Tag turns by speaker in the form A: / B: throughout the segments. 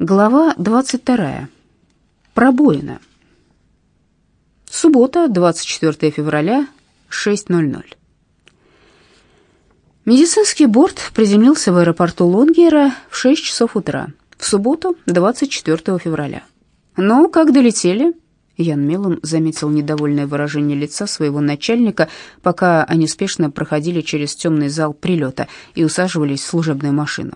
A: Глава 22. Пробоина. Суббота, 24 февраля, 6.00. Медицинский борт приземлился в аэропорту Лонгера в 6 часов утра, в субботу, 24 февраля. «Ну, как долетели?» Ян Мелом заметил недовольное выражение лица своего начальника, пока они спешно проходили через темный зал прилета и усаживались в служебную машину.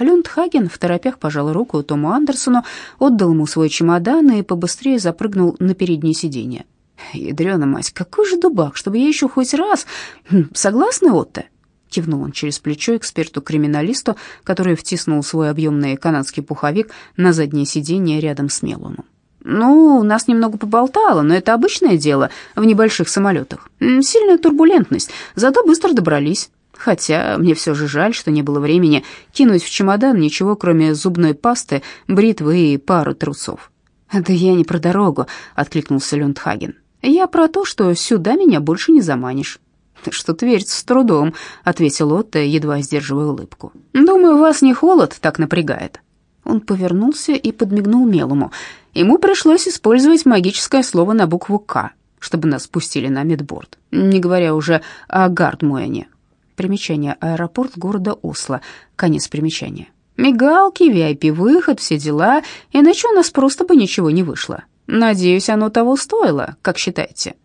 A: Люндхаген в торопях пожал руку Тому Андерсону, отдал ему свой чемодан и побыстрее запрыгнул на переднее сиденье. «Ядрёна мать, какой же дубак, чтобы я еще хоть раз... Хм, согласны, Отто?» Кивнул он через плечо эксперту-криминалисту, который втиснул свой объемный канадский пуховик на заднее сиденье рядом с Мелону. «Ну, нас немного поболтало, но это обычное дело в небольших самолетах. Сильная турбулентность, зато быстро добрались. Хотя мне все же жаль, что не было времени кинуть в чемодан ничего, кроме зубной пасты, бритвы и пару трусов. «Да я не про дорогу», — откликнулся Люндхаген. «Я про то, что сюда меня больше не заманишь». «Что-то верится с трудом», — ответил Отто, едва сдерживая улыбку. «Думаю, вас не холод так напрягает». Он повернулся и подмигнул Мелому. Ему пришлось использовать магическое слово на букву «К», чтобы нас пустили на медборд, не говоря уже о Гардмуэне. Примечание. Аэропорт города Осло. Конец примечания. Мигалки, VIP-выход, все дела, иначе у нас просто бы ничего не вышло. Надеюсь, оно того стоило, как считаете?»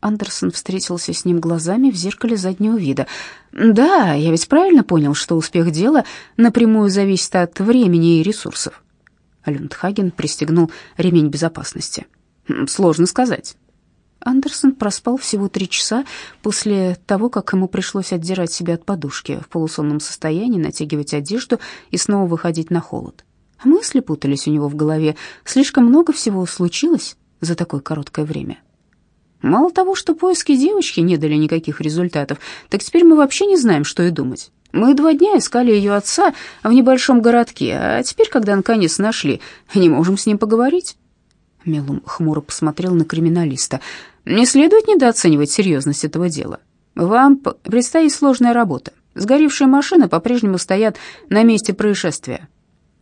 A: Андерсон встретился с ним глазами в зеркале заднего вида. «Да, я ведь правильно понял, что успех дела напрямую зависит от времени и ресурсов». Люндхаген пристегнул ремень безопасности. «Сложно сказать. Андерсон проспал всего три часа после того, как ему пришлось отдирать себя от подушки в полусонном состоянии, натягивать одежду и снова выходить на холод. Мысли путались у него в голове. Слишком много всего случилось за такое короткое время. Мало того, что поиски девочки не дали никаких результатов, так теперь мы вообще не знаем, что и думать. Мы два дня искали ее отца в небольшом городке, а теперь, когда наконец нашли, не можем с ним поговорить. Мелум хмуро посмотрел на криминалиста. «Не следует недооценивать серьезность этого дела. Вам предстоит сложная работа. Сгоревшие машины по-прежнему стоят на месте происшествия».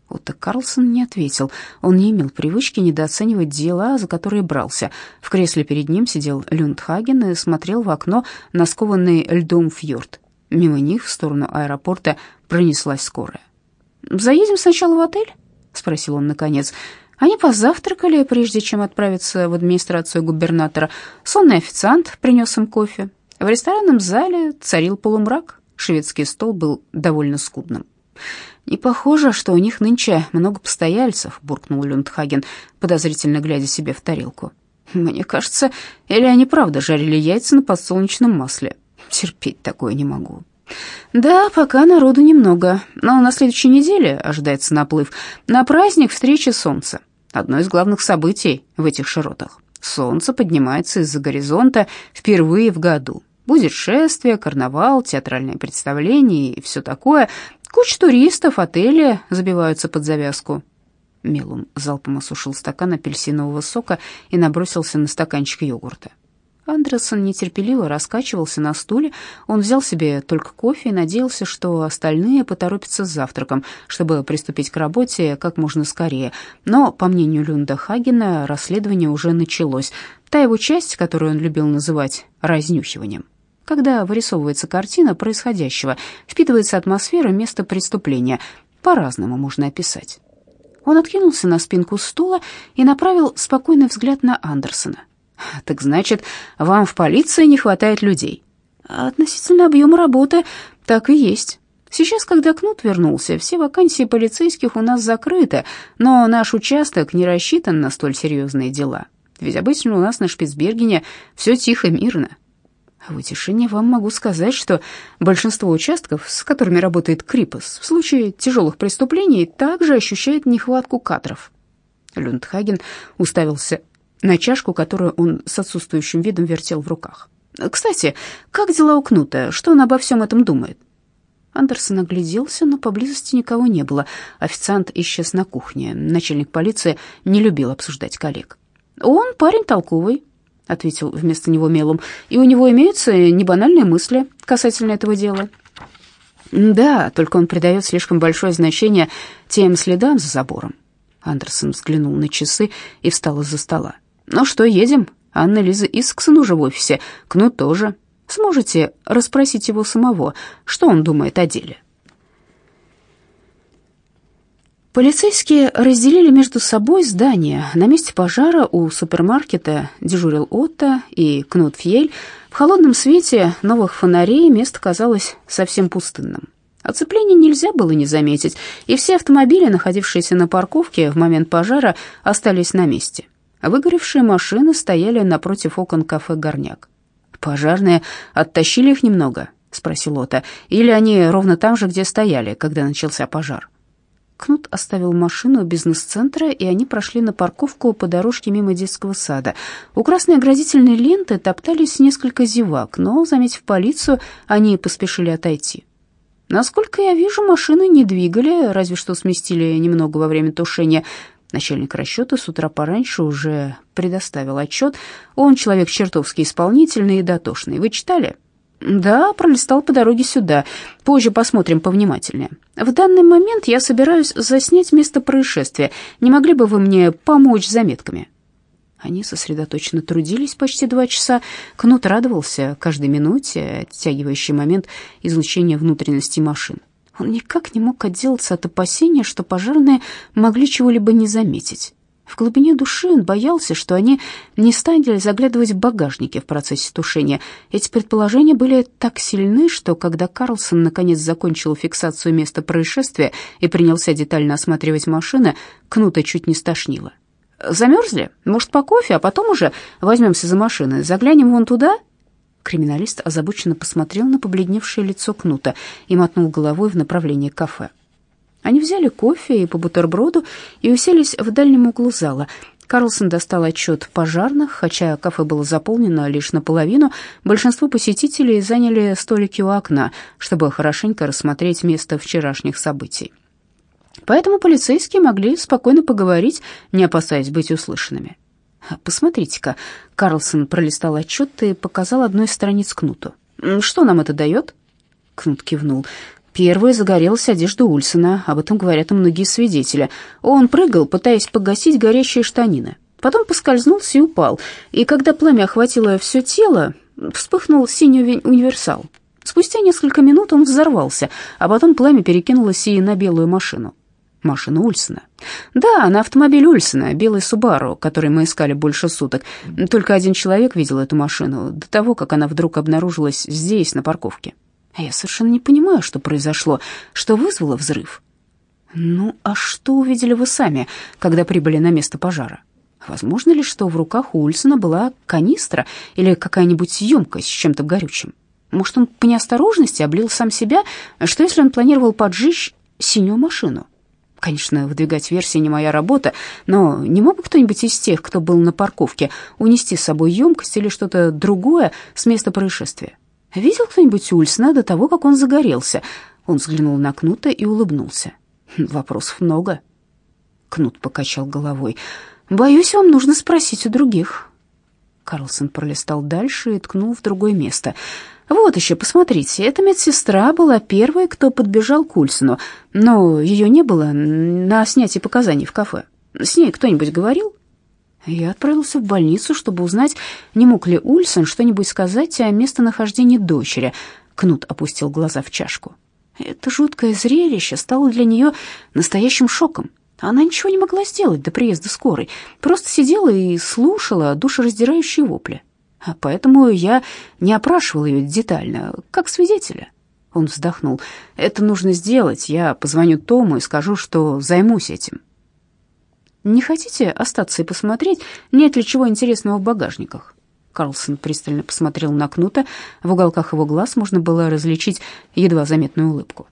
A: Отто Карлсон не ответил. Он не имел привычки недооценивать дела, за которые брался. В кресле перед ним сидел Люндхаген и смотрел в окно на скованный льдом фьорд. Мимо них в сторону аэропорта пронеслась скорая. «Заедем сначала в отель?» — спросил он наконец. Они позавтракали, прежде чем отправиться в администрацию губернатора. Сонный официант принес им кофе. В ресторанном зале царил полумрак. Шведский стол был довольно скудным. «Не похоже, что у них нынче много постояльцев», — буркнул Люндхаген, подозрительно глядя себе в тарелку. «Мне кажется, или они правда жарили яйца на подсолнечном масле. Терпеть такое не могу». «Да, пока народу немного, но на следующей неделе ожидается наплыв. На праздник встречи солнца одно из главных событий в этих широтах. Солнце поднимается из-за горизонта впервые в году. Будет шествие, карнавал, театральные представления и все такое. Куча туристов, отели забиваются под завязку. Мелум залпом осушил стакан апельсинового сока и набросился на стаканчик йогурта. Андерсон нетерпеливо раскачивался на стуле. Он взял себе только кофе и надеялся, что остальные поторопятся с завтраком, чтобы приступить к работе как можно скорее. Но, по мнению Люнда Хагена, расследование уже началось. Та его часть, которую он любил называть «разнюхиванием». Когда вырисовывается картина происходящего, впитывается атмосфера места преступления. По-разному можно описать. Он откинулся на спинку стула и направил спокойный взгляд на Андерсона. Так значит, вам в полиции не хватает людей? Относительно объема работы так и есть. Сейчас, когда Кнут вернулся, все вакансии полицейских у нас закрыты, но наш участок не рассчитан на столь серьезные дела. Ведь обычно у нас на Шпицбергене все тихо, мирно. В утешение вам могу сказать, что большинство участков, с которыми работает Крипос, в случае тяжелых преступлений также ощущает нехватку кадров. Люндхаген уставился на чашку, которую он с отсутствующим видом вертел в руках. «Кстати, как дела у Кнута? Что он обо всем этом думает?» Андерсон огляделся, но поблизости никого не было. Официант исчез на кухне. Начальник полиции не любил обсуждать коллег. «Он парень толковый», — ответил вместо него Мелом, «и у него имеются небанальные мысли касательно этого дела». Да, только он придает слишком большое значение тем следам за забором. Андерсон взглянул на часы и встал из-за стола. «Ну что, едем? Анна Лиза Исксон уже в офисе, Кнут тоже. Сможете расспросить его самого, что он думает о деле?» Полицейские разделили между собой здание. На месте пожара у супермаркета дежурил Отто и Кнут Фьель. В холодном свете новых фонарей место казалось совсем пустынным. Оцепление нельзя было не заметить, и все автомобили, находившиеся на парковке в момент пожара, остались на месте. Выгоревшие машины стояли напротив окон кафе «Горняк». «Пожарные оттащили их немного?» — спросил Ота. «Или они ровно там же, где стояли, когда начался пожар?» Кнут оставил машину у бизнес-центра, и они прошли на парковку по дорожке мимо детского сада. У красной оградительной ленты топтались несколько зевак, но, заметив полицию, они поспешили отойти. Насколько я вижу, машины не двигали, разве что сместили немного во время тушения. Начальник расчета с утра пораньше уже предоставил отчет. Он человек чертовски исполнительный и дотошный. Вы читали? Да, пролистал по дороге сюда. Позже посмотрим повнимательнее. В данный момент я собираюсь заснять место происшествия. Не могли бы вы мне помочь заметками? Они сосредоточенно трудились почти два часа. Кнут радовался каждой минуте, оттягивающий момент излучения внутренности машин. Он никак не мог отделаться от опасения, что пожарные могли чего-либо не заметить. В глубине души он боялся, что они не станут заглядывать в багажники в процессе тушения. Эти предположения были так сильны, что когда Карлсон наконец закончил фиксацию места происшествия и принялся детально осматривать машины, Кнута чуть не стошнило. Замерзли? Может, по кофе, а потом уже возьмемся за машины. Заглянем вон туда?» Криминалист озабоченно посмотрел на побледневшее лицо Кнута и мотнул головой в направлении кафе. Они взяли кофе и по бутерброду и уселись в дальнем углу зала. Карлсон достал отчет пожарных, хотя кафе было заполнено лишь наполовину, большинство посетителей заняли столики у окна, чтобы хорошенько рассмотреть место вчерашних событий. Поэтому полицейские могли спокойно поговорить, не опасаясь быть услышанными. «Посмотрите-ка», — Карлсон пролистал отчет и показал одной страниц Кнуту. «Что нам это дает?» Кнут кивнул. Первой загорелась одежда Ульсона, об этом говорят и многие свидетели. Он прыгал, пытаясь погасить горящие штанины. Потом поскользнулся и упал, и когда пламя охватило все тело, вспыхнул синий универсал. Спустя несколько минут он взорвался, а потом пламя перекинулось и на белую машину. Машина Ульсона. Да, на автомобиль Ульсона, белый Субару, который мы искали больше суток. Только один человек видел эту машину до того, как она вдруг обнаружилась здесь, на парковке. Я совершенно не понимаю, что произошло, что вызвало взрыв. Ну, а что увидели вы сами, когда прибыли на место пожара? Возможно ли, что в руках у Ульсона была канистра или какая-нибудь емкость с чем-то горючим? Может, он по неосторожности облил сам себя? Что, если он планировал поджечь синюю машину? Конечно, выдвигать версии не моя работа, но не мог бы кто-нибудь из тех, кто был на парковке, унести с собой емкость или что-то другое с места происшествия? Видел кто-нибудь Ульсна до того, как он загорелся? Он взглянул на Кнута и улыбнулся. Вопросов много. Кнут покачал головой. Боюсь, вам нужно спросить у других. Карлсон пролистал дальше и ткнул в другое место. Вот еще, посмотрите, эта медсестра была первой, кто подбежал к Ульсону, но ее не было на снятии показаний в кафе. С ней кто-нибудь говорил? Я отправился в больницу, чтобы узнать, не мог ли Ульсон что-нибудь сказать о местонахождении дочери. Кнут опустил глаза в чашку. Это жуткое зрелище стало для нее настоящим шоком. Она ничего не могла сделать до приезда скорой, просто сидела и слушала душераздирающие вопли. А поэтому я не опрашивал ее детально, как свидетеля. Он вздохнул. «Это нужно сделать. Я позвоню Тому и скажу, что займусь этим». «Не хотите остаться и посмотреть, нет ли чего интересного в багажниках?» Карлсон пристально посмотрел на Кнута. В уголках его глаз можно было различить едва заметную улыбку.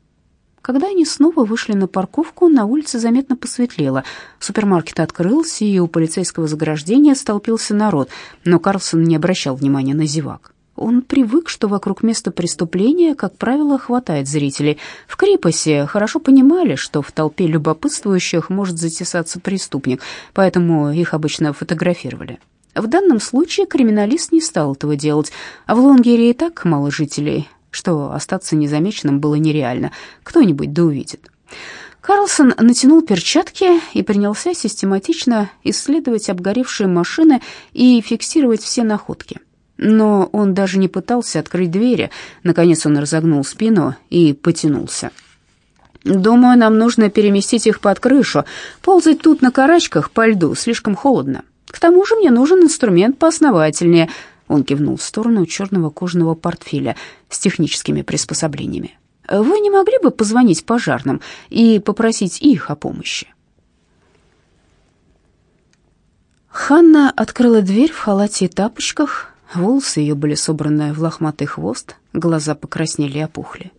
A: Когда они снова вышли на парковку, на улице заметно посветлело. Супермаркет открылся, и у полицейского заграждения столпился народ, но Карлсон не обращал внимания на зевак. Он привык, что вокруг места преступления, как правило, хватает зрителей. В Крипосе хорошо понимали, что в толпе любопытствующих может затесаться преступник, поэтому их обычно фотографировали. В данном случае криминалист не стал этого делать, а в Лонгере и так мало жителей. Что остаться незамеченным было нереально. Кто-нибудь да увидит. Карлсон натянул перчатки и принялся систематично исследовать обгоревшие машины и фиксировать все находки. Но он даже не пытался открыть двери. Наконец он разогнул спину и потянулся. «Думаю, нам нужно переместить их под крышу. Ползать тут на карачках по льду слишком холодно. К тому же мне нужен инструмент поосновательнее». Он кивнул в сторону черного кожаного портфеля с техническими приспособлениями. Вы не могли бы позвонить пожарным и попросить их о помощи?» Ханна открыла дверь в халате и тапочках. Волосы ее были собраны в лохматый хвост, глаза покраснели и опухли.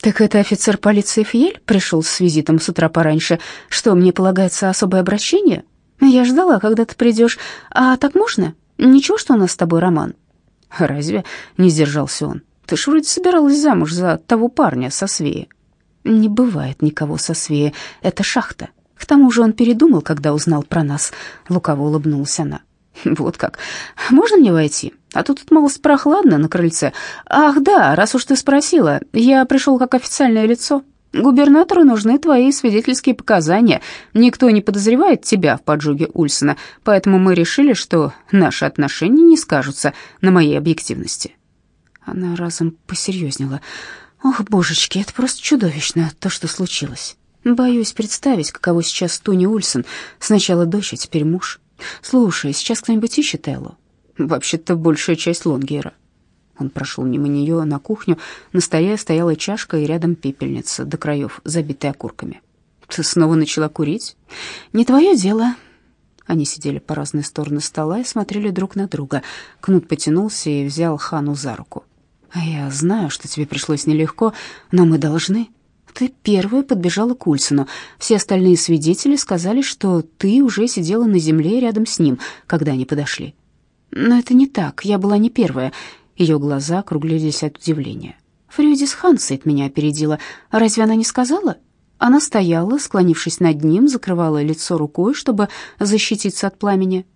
A: «Так это офицер полиции Фьель пришел с визитом с утра пораньше. Что, мне полагается особое обращение? Я ждала, когда ты придешь. А так можно? Ничего, что у нас с тобой роман?» «Разве?» — не сдержался он. Ты ж вроде собиралась замуж за того парня со Свеи». «Не бывает никого со Свеи, это шахта. К тому же он передумал, когда узнал про нас», — лукаво улыбнулась она. «Вот как. Можно мне войти? А то тут малость прохладно на крыльце. Ах, да, раз уж ты спросила, я пришел как официальное лицо. Губернатору нужны твои свидетельские показания. Никто не подозревает тебя в поджоге Ульсона, поэтому мы решили, что наши отношения не скажутся на моей объективности». Она разом посерьезнела. «Ох, божечки, это просто чудовищно, то, что случилось. Боюсь представить, каково сейчас Тони Ульсон. Сначала дочь, а теперь муж. Слушай, сейчас кто-нибудь ищет Эллу? Вообще-то большая часть Лонгера». Он прошел мимо нее на кухню. На столе стояла чашка и рядом пепельница, до краев, забитая окурками. «Ты снова начала курить?» «Не твое дело». Они сидели по разные стороны стола и смотрели друг на друга. Кнут потянулся и взял Хану за руку. «Я знаю, что тебе пришлось нелегко, но мы должны...» Ты первая подбежала к Ульсону. Все остальные свидетели сказали, что ты уже сидела на земле рядом с ним, когда они подошли. Но это не так, я была не первая. Ее глаза округлились от удивления. Фрюдис Хансейт меня опередила. Разве она не сказала? Она стояла, склонившись над ним, закрывала лицо рукой, чтобы защититься от пламени.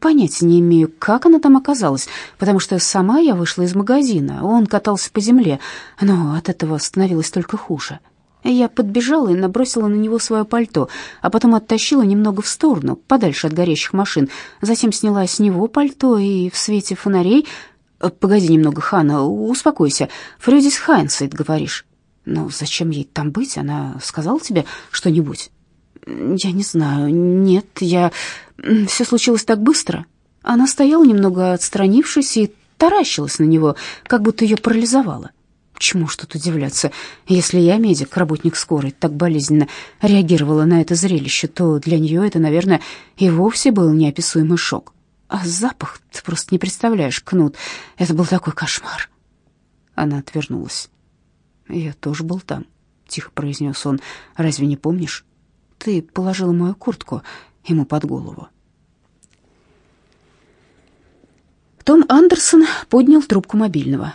A: Понятия не имею, как она там оказалась, потому что сама я вышла из магазина, он катался по земле, но от этого становилось только хуже. Я подбежала и набросила на него свое пальто, а потом оттащила немного в сторону, подальше от горящих машин. Затем сняла с него пальто и в свете фонарей... «Погоди немного, Хана, успокойся. Фрюдис Хайнсайд, говоришь?» «Ну, зачем ей там быть? Она сказала тебе что-нибудь?» «Я не знаю. Нет, я... Все случилось так быстро». Она стояла немного отстранившись и таращилась на него, как будто ее парализовало. Чему ж тут удивляться? Если я, медик, работник скорой, так болезненно реагировала на это зрелище, то для нее это, наверное, и вовсе был неописуемый шок. А запах, ты просто не представляешь, Кнут, это был такой кошмар. Она отвернулась. «Я тоже был там», — тихо произнес он. «Разве не помнишь?» ты положила мою куртку ему под голову. Том Андерсон поднял трубку мобильного.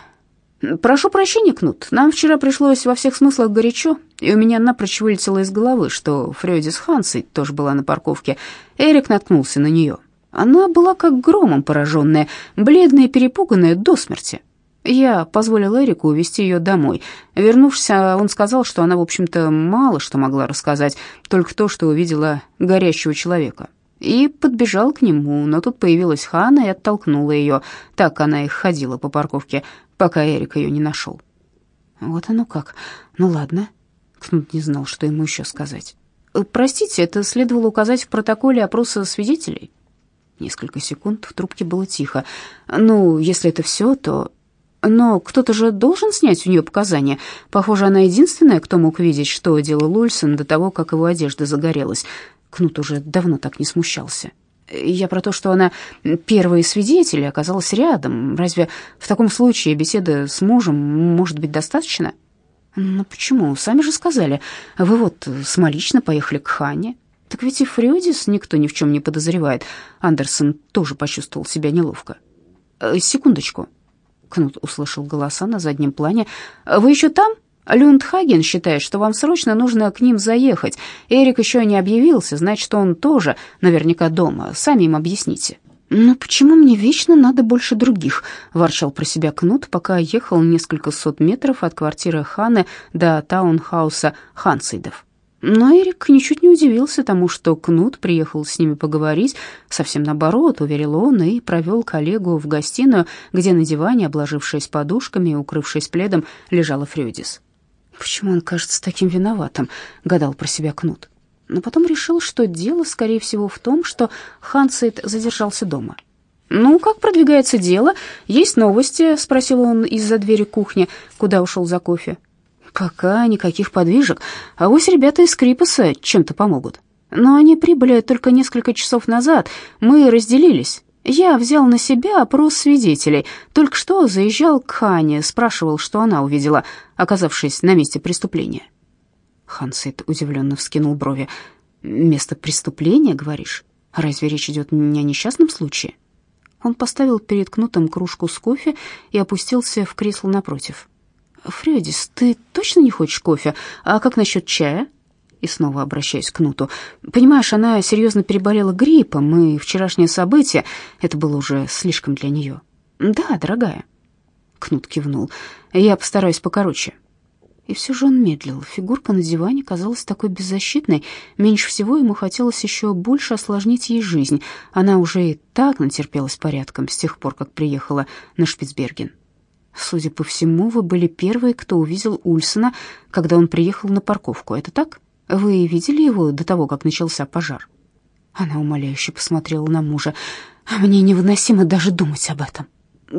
A: «Прошу прощения, Кнут, нам вчера пришлось во всех смыслах горячо, и у меня напрочь вылетело из головы, что Фрёдис Ханси тоже была на парковке. Эрик наткнулся на нее. Она была как громом пораженная, бледная и перепуганная до смерти. Я позволил Эрику увезти ее домой. Вернувшись, он сказал, что она, в общем-то, мало что могла рассказать, только то, что увидела горящего человека. И подбежал к нему, но тут появилась Хана и оттолкнула ее. Так она и ходила по парковке, пока Эрик ее не нашел. Вот оно как. Ну ладно. Кнут не знал, что ему еще сказать. «Простите, это следовало указать в протоколе опроса свидетелей?» Несколько секунд в трубке было тихо. «Ну, если это все, то но кто-то же должен снять у нее показания. Похоже, она единственная, кто мог видеть, что делал Ульсон до того, как его одежда загорелась. Кнут уже давно так не смущался. Я про то, что она первый свидетель оказалась рядом. Разве в таком случае беседы с мужем может быть достаточно? Ну почему? Сами же сказали. Вы вот самолично поехали к Хане. Так ведь и Фрёдис никто ни в чем не подозревает. Андерсон тоже почувствовал себя неловко. Э, секундочку. Кнут услышал голоса на заднем плане. «Вы еще там?» Люндхаген считает, что вам срочно нужно к ним заехать. Эрик еще не объявился, значит, он тоже наверняка дома. Сами им объясните». «Ну почему мне вечно надо больше других?» — ворчал про себя Кнут, пока ехал несколько сот метров от квартиры Ханы до таунхауса Хансейдов. Но Эрик ничуть не удивился тому, что Кнут приехал с ними поговорить. Совсем наоборот, уверил он, и провел коллегу в гостиную, где на диване, обложившись подушками и укрывшись пледом, лежала Фрёдис. «Почему он кажется таким виноватым?» — гадал про себя Кнут но потом решил, что дело, скорее всего, в том, что Хансейд задержался дома. «Ну, как продвигается дело? Есть новости?» — спросил он из-за двери кухни, куда ушел за кофе. «Пока никаких подвижек, а вось ребята из Крипаса чем-то помогут. Но они прибыли только несколько часов назад, мы разделились». Я взял на себя опрос свидетелей. Только что заезжал к Хане, спрашивал, что она увидела, оказавшись на месте преступления. Хансейд удивленно вскинул брови. «Место преступления, говоришь? Разве речь идет не о несчастном случае?» Он поставил перед Кнутом кружку с кофе и опустился в кресло напротив. «Фредис, ты точно не хочешь кофе? А как насчет чая?» И снова обращаюсь к Кнуту. «Понимаешь, она серьезно переболела гриппом, и вчерашнее событие, это было уже слишком для нее». «Да, дорогая». Кнут кивнул. «Я постараюсь покороче». И все же он медлил. Фигурка на диване казалась такой беззащитной. Меньше всего ему хотелось еще больше осложнить ей жизнь. Она уже и так натерпелась порядком с тех пор, как приехала на Шпицберген. Судя по всему, вы были первые, кто увидел Ульсона, когда он приехал на парковку. Это так? Вы видели его до того, как начался пожар? Она умоляюще посмотрела на мужа. Мне невыносимо даже думать об этом.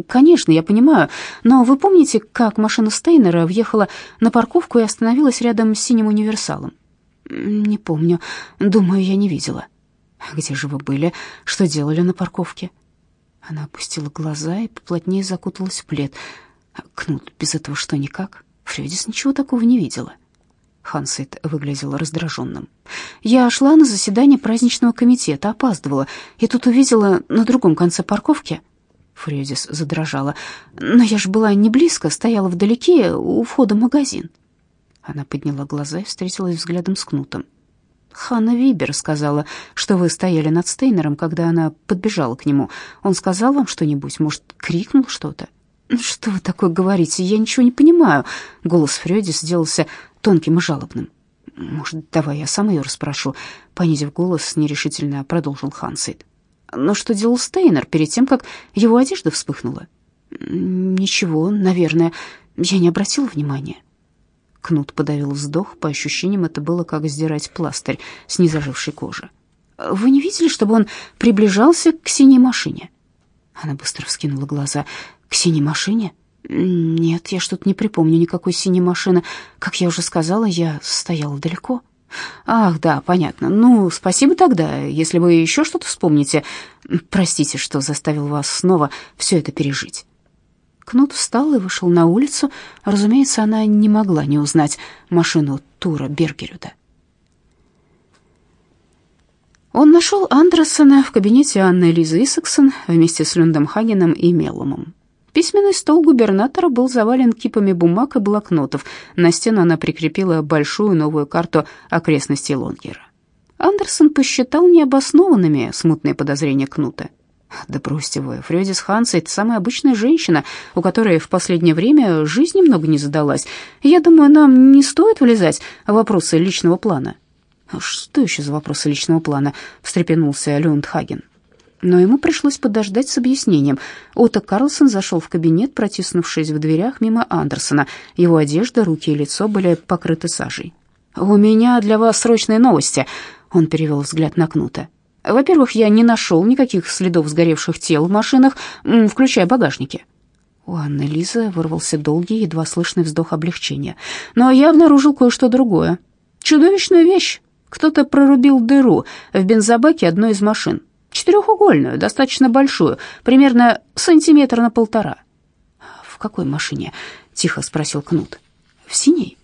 A: «Конечно, я понимаю, но вы помните, как машина Стейнера въехала на парковку и остановилась рядом с синим универсалом?» «Не помню. Думаю, я не видела». «Где же вы были? Что делали на парковке?» Она опустила глаза и поплотнее закуталась в плед. «Кнут, без этого что, никак?» Фредис ничего такого не видела. Хансейд выглядел раздраженным. «Я шла на заседание праздничного комитета, опаздывала, и тут увидела на другом конце парковки Фредис задрожала. «Но я же была не близко, стояла вдалеке, у входа в магазин». Она подняла глаза и встретилась взглядом с Кнутом. «Ханна Вибер сказала, что вы стояли над Стейнером, когда она подбежала к нему. Он сказал вам что-нибудь? Может, крикнул что-то?» «Что вы такое говорите? Я ничего не понимаю». Голос Фредди сделался тонким и жалобным. «Может, давай я сам ее расспрошу?» Понизив голос, нерешительно продолжил Хансейд. Но что делал Стейнер перед тем, как его одежда вспыхнула? Ничего, наверное, я не обратил внимания. Кнут подавил вздох, по ощущениям это было как сдирать пластырь с незажившей кожи. Вы не видели, чтобы он приближался к синей машине? Она быстро вскинула глаза. К синей машине? Нет, я что-то не припомню никакой синей машины. Как я уже сказала, я стояла далеко. Ах, да, понятно. Ну, спасибо тогда. Если вы еще что-то вспомните, простите, что заставил вас снова все это пережить. Кнут встал и вышел на улицу. Разумеется, она не могла не узнать машину Тура Бергерюда. Он нашел Андерсона в кабинете Анны Лизы Исаксон вместе с Люндом Хагеном и Меломом. Письменный стол губернатора был завален кипами бумаг и блокнотов. На стену она прикрепила большую новую карту окрестностей Лонгера. Андерсон посчитал необоснованными смутные подозрения Кнута. Да бросьте вы, Фрёдис Ханса — это самая обычная женщина, у которой в последнее время жизнь немного не задалась. Я думаю, нам не стоит влезать в вопросы личного плана». «Что еще за вопросы личного плана?» — встрепенулся Люндхаген но ему пришлось подождать с объяснением. Отто Карлсон зашел в кабинет, протиснувшись в дверях мимо Андерсона. Его одежда, руки и лицо были покрыты сажей. «У меня для вас срочные новости», — он перевел взгляд на Кнута. «Во-первых, я не нашел никаких следов сгоревших тел в машинах, включая багажники». У Анны Лизы вырвался долгий, едва слышный вздох облегчения. «Но я обнаружил кое-что другое. Чудовищную вещь. Кто-то прорубил дыру в бензобаке одной из машин. Четырехугольную, достаточно большую, примерно сантиметр на полтора. В какой машине? Тихо спросил Кнут. В синей.